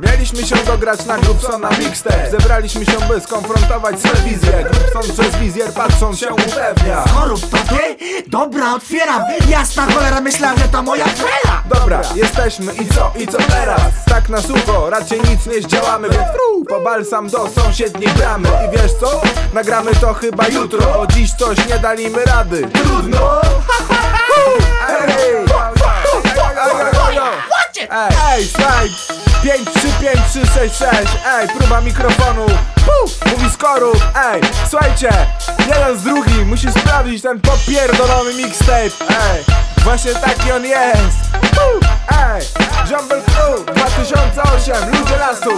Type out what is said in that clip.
Mieliśmy się dograć na Grubsona mixtape Zebraliśmy się by skonfrontować swe wizje Grubson przez wizjer patrząc się upewnia Chorób to ty? Dobra, otwieram Jasna cholera, myślałem, że to moja fela Dobra, jesteśmy i co, i co teraz? Tak na sucho, raczej nic nie zdziałamy Więc tru, po balsam do sąsiedniej bramy I wiesz co? Nagramy to chyba jutro O dziś coś nie dalimy rady Trudno Ej, ej, Ej, ej, słuchaj 5, 3, 5, 3, 6, 6 Ej, próba mikrofonu. Puf, Mówi skorup Ej, słuchajcie Jeden z drugim musi sprawdzić ten popierdolony mixtape. Ej, właśnie taki on jest. Puf, Ej, Jumble Crew 2008 Ludzie lasu